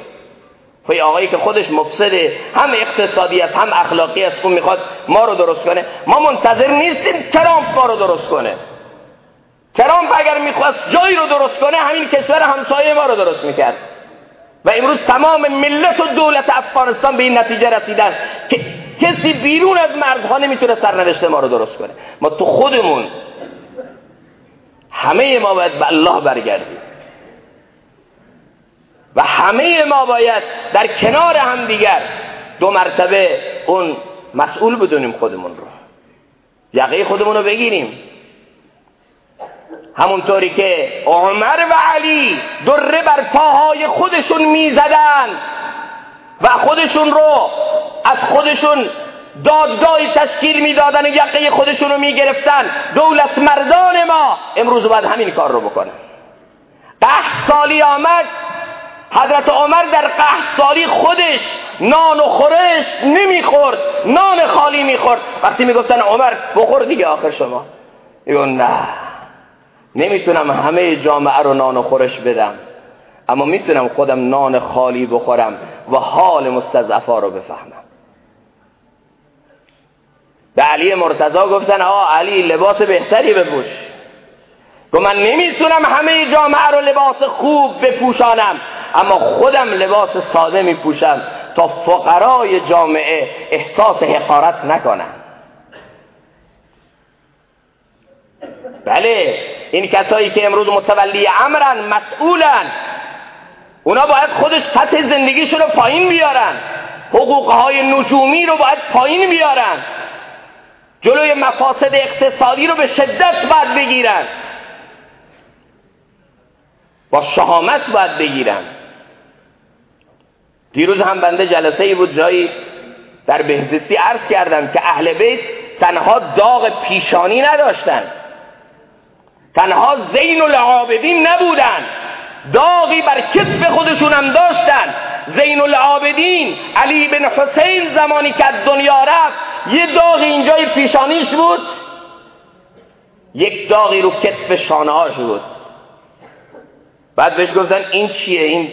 خب آقایی که خودش مفسده هم اقتصادی است هم اخلاقی است اون می‌خواد ما رو درست کنه. ما منتظر نیستیم ترامپ ما رو درست کنه. ترامپ اگر می‌خواست جایی رو درست کنه همین کشور همسایه ما رو درست می‌کرد. و امروز تمام ملت و دولت افغانستان به این نتیجه رسیدن که کسی بیرون از مرزها نمی‌تونه سرنوشت ما رو درست کنه. ما تو خودمون همه ما باید به الله برگردیم و همه ما باید در کنار هم دیگر دو مرتبه اون مسئول بدونیم خودمون رو یقه خودمون رو بگیریم همونطوری که عمر و علی دره بر پاهای خودشون می‌زدن و خودشون رو از خودشون دادگاهی تشکیل می‌دادن و یقه خودشون رو می‌گرفتن. دولت مردان ما امروز باید همین کار رو بکنن ده سالی آمد حضرت عمر در قهد سالی خودش نان و خورش نمی‌خورد نان خالی می‌خورد. وقتی می‌گفتن عمر بخور دیگه آخر شما. میگون نه. نمی‌تونم همه جامعه رو نان و خورش بدم اما می‌تونم خودم نان خالی بخورم و حال مستضعفا رو بفهمم. به علی مرتضا گفتن آقا علی لباس بهتری بپوش. گفت من نمی‌تونم همه جامعه رو لباس خوب بپوشانم اما خودم لباس ساده میپوشم تا فقرای جامعه احساس حقارت نکنم بله این کسایی که امروز متولی امرن مسئولن. اونا باید خودش سطح زندگیشون رو پایین بیارن. حقوقهای نجومی رو باید پایین بیارن. جلوی مفاسد اقتصادی رو به شدت باید بگیرن. با شهامت باید بگیرن. دیروز هم بنده جلسه ای بود جایی در بهزیستی عرض کردم که اهل بیت تنها داغ پیشانی نداشتن. تنها زین العابدین نبودن. داغی بر کتف خودشون هم داشتن. زین العابدین علی بن حسین زمانی که از دنیا رفت یه داغی اینجای پیشانیش بود. یک داغی رو کتف شانهاش بود. بعد بهش گفتن این چیه؟ این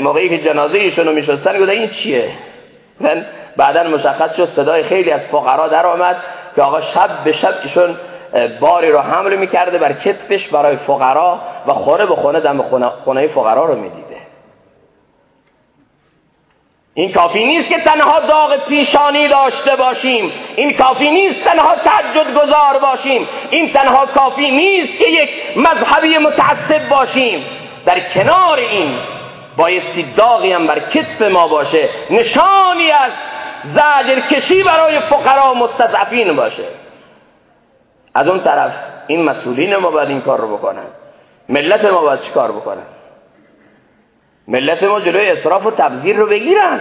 موقعی که جنازه ایشون رو میشستن گفتن این چیه؟ من بعدا مشخص شد صدای خیلی از فقرا در آمد که آقا شب به شب ایشون باری رو حمل می‌کرده بر کتفش برای فقرا و خونه به خونه دم خونه, خونه فقرا رو می‌دیده. این کافی نیست که تنها داغ پیشانی داشته باشیم. این کافی نیست تنها تجد گذار باشیم. این تنها کافی نیست که یک مذهبی متعصب باشیم. در کنار این بایستی داغی هم بر کتف ما باشه. نشانی از زجر کشی برای فقرا مستضعفین باشه. از اون طرف این مسئولین ما باید این کار رو بکنن. ملت ما باید کار بکنن؟ ملت ما جلوی اصراف و تبذیر رو بگیرن.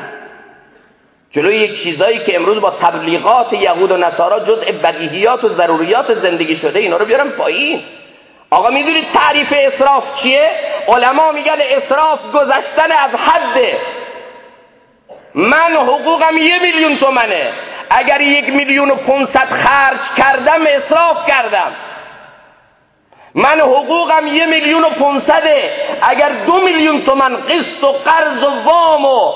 جلوی یک چیزایی که امروز با تبلیغات یهود و نصارا جزء بدیهیات و ضروریات زندگی شده اینا رو بیارن پایین. آقا می‌دونید تعریف اصراف چیه؟ علما میگن اصراف گذشتن از حده من حقوقم یه میلیون تومنه. اگر یک میلیون و پونصد خرج کردم اصراف کردم. من حقوقم یه میلیون و پونصده. اگر دو میلیون تومن قسط و قرض و وام و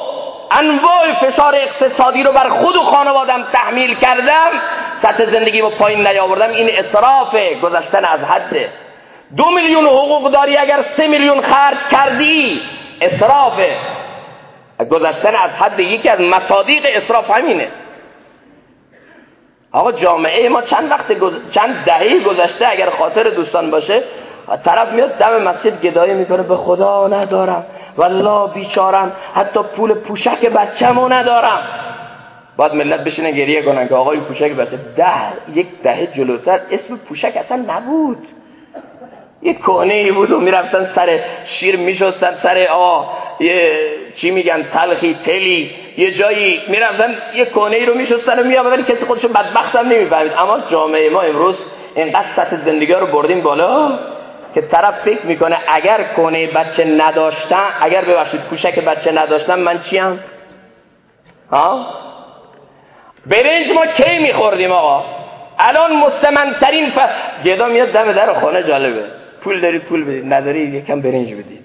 انواع فشار اقتصادی رو بر خود و خانوادم تحمیل کردم سطح زندگی رو پایین نیاوردم. این اصرافه گذشتن از حده دو میلیون حقوق داری اگر سه میلیون خرج کردی. اصرافه گذشتن از حد یکی از مصادیق اصراف همینه. آقا جامعه ما چند وقت چند دهه گذشته اگر خاطر دوستان باشه طرف میاد دم مسجد گدایی می‌کنه به خدا ندارم والله بیچارم حتی پول پوشک بچه‌مو ندارم. باید ملت بشینن گریه کنن که آقای پوشک بچه ده یک دهه جلوتر اسم پوشک اصلا نبود. یک کهنه ای بود و می‌رفتن سر شیر میشستن سر آ یه چی میگن تلخی تلی یه جایی می‌رفتن یه کهنه ای رو میشستن و میآوردن کسی خودشو بدبخت هم نمی‌فهمید. اما جامعه ما امروز اینقدر سطح زندگی رو بردیم بالا که طرف فکر می‌کنه اگر کهنه بچه نداشتن اگر ببخشید پوشک بچه نداشتن من چیم؟ ها؟ برنج ما کی میخوردیم آقا؟ الان مستمنترین ف... گدا میاد دم در خانه جالبه. پول داری پول بدید نداری یکم برنج بدید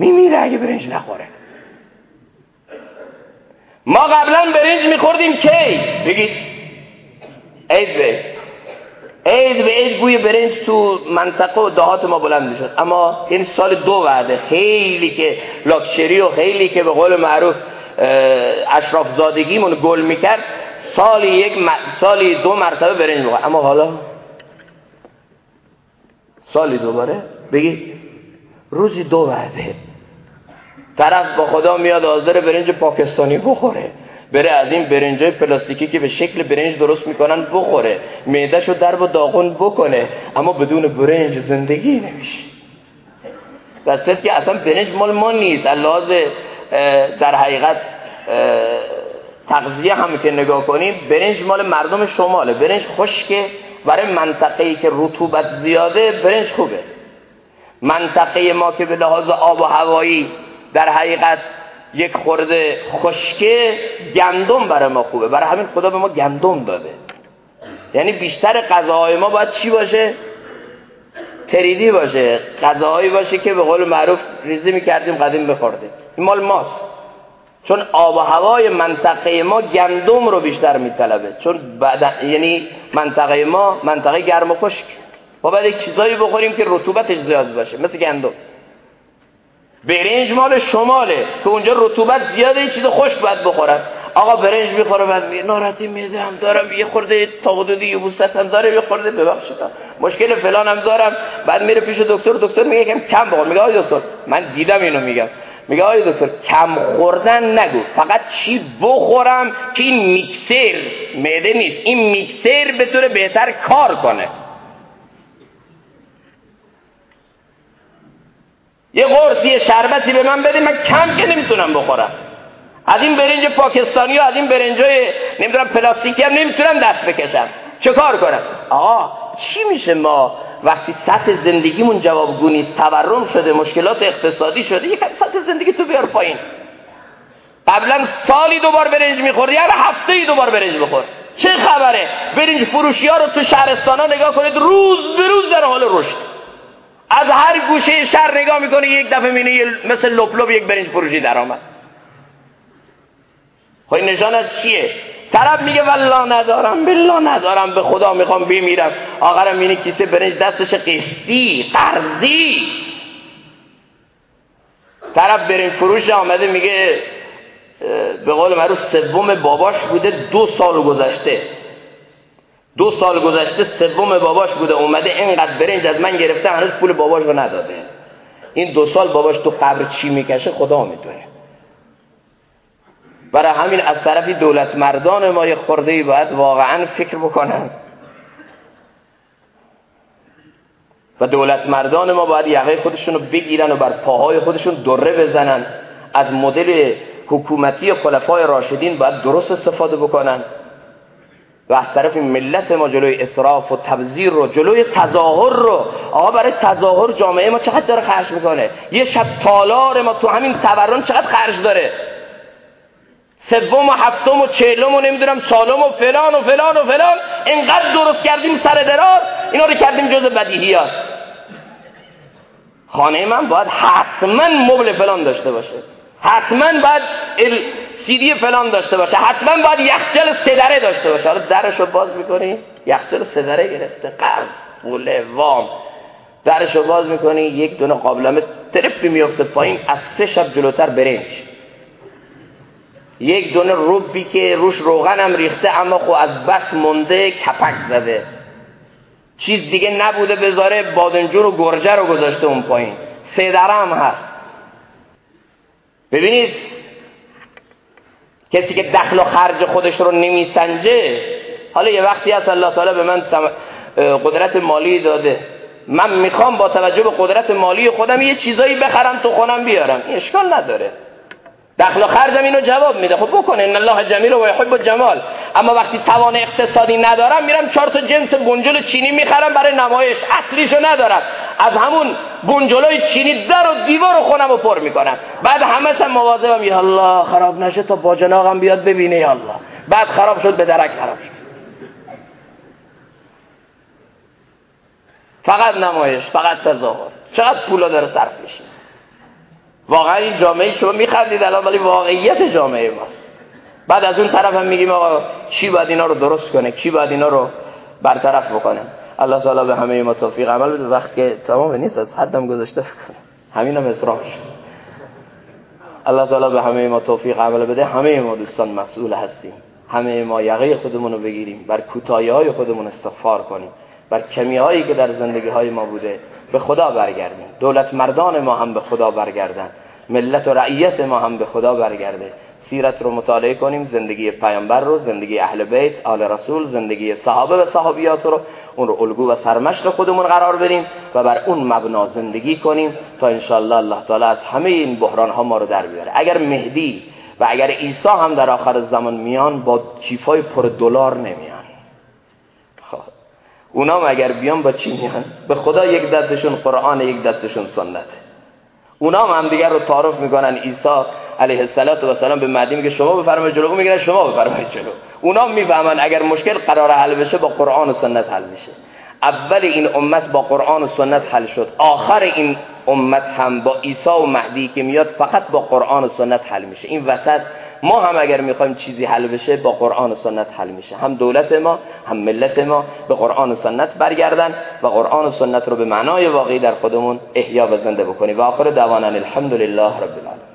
میمیره اگه برنج نخوره. ما قبلا برنج میخوردیم کی؟ بگید. عید به عید به عید بوی برنج تو منطقه و دهات ما بلند می‌شد. اما این سال دو وعده. خیلی که لاکچری و خیلی که به قول معروف اشراف زادگیمون گل می‌کرد سالی یک سالی دو مرتبه برنج می‌خورد. اما حالا سالی دوباره؟ بگی روزی دو وعده. طرف با خدا میاد حاضر برنج پاکستانی بخوره. بره از این برنجای پلاستیکی که به شکل برنج درست می‌کنن بخوره. معدهشو درب و داغون بکنه. اما بدون برنج زندگی نمیشه. دست که اصلا برنج مال ما نیست. لحاظ در حقیقت تغذیه هم که نگاه کنیم برنج مال مردم شماله. برنج خشکه. برای منطقه ای که رطوبت زیاده برنج خوبه. منطقه ما که به لحاظ آب و هوایی در حقیقت یک خورده خشکه گندم برای ما خوبه. برای همین خدا به ما گندم داده. یعنی بیشتر غذاهای ما باید چی باشه؟ تریدی باشه. غذاهایی باشه که به قول معروف ریزی می‌کردیم قدیم بخورده این مال ماست. چون آب و هوای منطقه ما گندم رو بیشتر میطلبه. چون بعد یعنی منطقه ما منطقه گرم و خشک. ما باید چیزایی بخوریم که رطوبتش زیاد باشه مثل گندم. برنج مال شماله. که اونجا رطوبت زیاده یه چیز خوش باید بخورن. آقا برنج می‌خوره بعد میگه ناراحتی میده هم دارم یه خورده تا حدودی یه هم داره یه خورده ببخشید. مشکل فلان هم دارم. بعد میره پیش دکتر دکتر میگه کم کم بخور. میگه آقا دکتر من دیدم اینو میگم. میگه آقای دکتر کم خوردن نگو. فقط چی بخورم که این میکسر معده نیست. این میکسر بتونه بهتر کار کنه. یه قرص یه شربتی به من بده من کم که نمی‌تونم بخورم. از این برنج پاکستانی و از این برنجای نمی‌دونم پلاستیکی هم نمی‌تونم دست بکشم. چه کار کنم؟ آقا چی میشه ما وقتی سطح زندگیمون جوابگو نیست تورم شده مشکلات اقتصادی شده یک سطح زندگی تو بیار پایین. قبلا سالی دوبار برنج میخوردی هر هفته ای دوبار برنج بخور. چه خبره؟ برنج فروشی ها رو تو شهرستان ها نگاه کنید روز به روز در حال رشد. از هر گوشه شهر نگاه می‌کنه یک دفعه مینه مثل لپ یک برنج فروشی در آمد. خب نشان از چیه؟ طرف میگه والله ندارم بالله ندارم به خدا می‌خوام بمیرم. آخرم مینه کیسه برنج دستش قسطی قرضی. طرف برنج فروش آمده میگه به قول معروف سوم باباش بوده دو سال گذشته. دو سال گذشته سوم باباش بوده اومده اینقدر برنج از من گرفته هنوز پول باباش رو نداده. این دو سال باباش تو قبر چی می‌کشه؟ خدا می‌دونه. برای همین از طرفی دولت مردان ما یه خورده ای باید واقعا فکر بکنن. و دولت مردان ما باید یقه خودشون رو بگیرن و بر پاهای خودشون دره بزنن. از مدل حکومتی خلفای راشدین باید درست استفاده بکنن. و از طرف ملت ما جلوی اصراف و تبذیر رو جلوی تظاهر رو. آقا برای تظاهر جامعه ما چقدر داره خرج می‌کنه؟ یه شب تالار ما تو همین تورم چقدر خرج داره؟ سوم و هفتم و چهلم و نمی‌دونم سالم و فلان و فلان و فلان. اینقدر درست کردیم سر دراز اینا رو کردیم جز بدیهیات. خانه من باید حتما مبل فلان داشته باشه. حتما باید سیدی فلان داشته باشه. حتما باید یخچال سدره داشته باشه. حالا درشو باز می‌کنی؟ یخچال سدره گرفته. قرض پول وام. درشو باز می‌کنی؟ یک دونه قابلمه ترپی میفته پایین. از سه شب جلوتر برنج یک دونه روبی که روش روغنم ریخته اما خو از بس مونده کپک زده. چیز دیگه نبوده بذاره. بادنجون و گرجه رو گذاشته اون پایین. سیدره هم هست. ببینید کسی که دخل و خرج خودش رو نمیسنجه. حالا یه وقتی هست الله تعالی به من قدرت مالی داده. من می‌خوام با توجه به قدرت مالی خودم یه چیزایی بخرم تو خونم بیارم. اشکال نداره. دخل و خرجم اینو جواب میده. خب بکنه. ان الله جمیل و یحب الجمال. اما وقتی توان اقتصادی ندارم میرم چهار تا جنس بنجل چینی می‌خرم برای نمایش. اصلیشو ندارم. از همون بنجلای چینی در و دیوار و خونم رو پر می‌کنم. بعد همش هم مواظبم یا الله خراب نشه تا باجناقم بیاد ببینه یا الله. بعد خراب شد به درک خراب شد. فقط نمایش فقط تظاهر. چقدر پولا داره صرف میشه واقعا این جامعه شما میخندید الان ولی واقعیت جامعه ماست بعد از اون طرف هم میگیم آقا کی باید اینا رو درست کنه؟ کی باید اینا رو برطرف بکنه؟ الله تعالی به همه ما توفیق عمل بده. وقت که تمام نیست از حدم گذاشته همین هم اصراف الله تعالی به همه ما توفیق عمل بده. همه ما دوستان مسئول هستیم. همه ما یقه خودمون رو بگیریم. بر کوتاهی های خودمون استغفار کنیم. بر کمی هایی که در زندگی های ما بوده. به خدا برگردیم دولت مردان ما هم به خدا برگردن. ملت و رعیت ما هم به خدا برگرده. سیرت رو مطالعه کنیم زندگی پیامبر رو زندگی اهل بیت آل رسول زندگی صحابه و صحابیات رو. اون رو الگو و سرمشق خودمون قرار بریم و بر اون مبنا زندگی کنیم تا انشاءالله الله تعالی از همه این بحران ها ما رو در بیاره. اگر مهدی و اگر عیسی هم در آخر زمان میان با کیفای پر دلار نمیان. اونا اگر بیان با چی میان؟ به خدا یک دستشون قرآن یک دستشون سنت. اونا هم دیگر رو تعارف می‌کنن عیسی علیه السلام به مهدی میگه شما بفرمایید جلو میگه شما بفرمایید جلو. اونا می‌فهمن اگر مشکل قرار حل بشه با قرآن و سنت حل میشه. اول این امت با قرآن و سنت حل شد. آخر این امت هم با عیسی و مهدی که میاد فقط با قرآن و سنت حل میشه. این وسط ما هم اگر می‌خوایم چیزی حل بشه با قرآن و سنت حل میشه. هم دولت ما هم ملت ما به قرآن و سنت برگردن و قرآن و سنت رو به معنای واقعی در خودمون احیا و زنده بکنیم. و آخر دعوانا الحمد لله رب العالمین.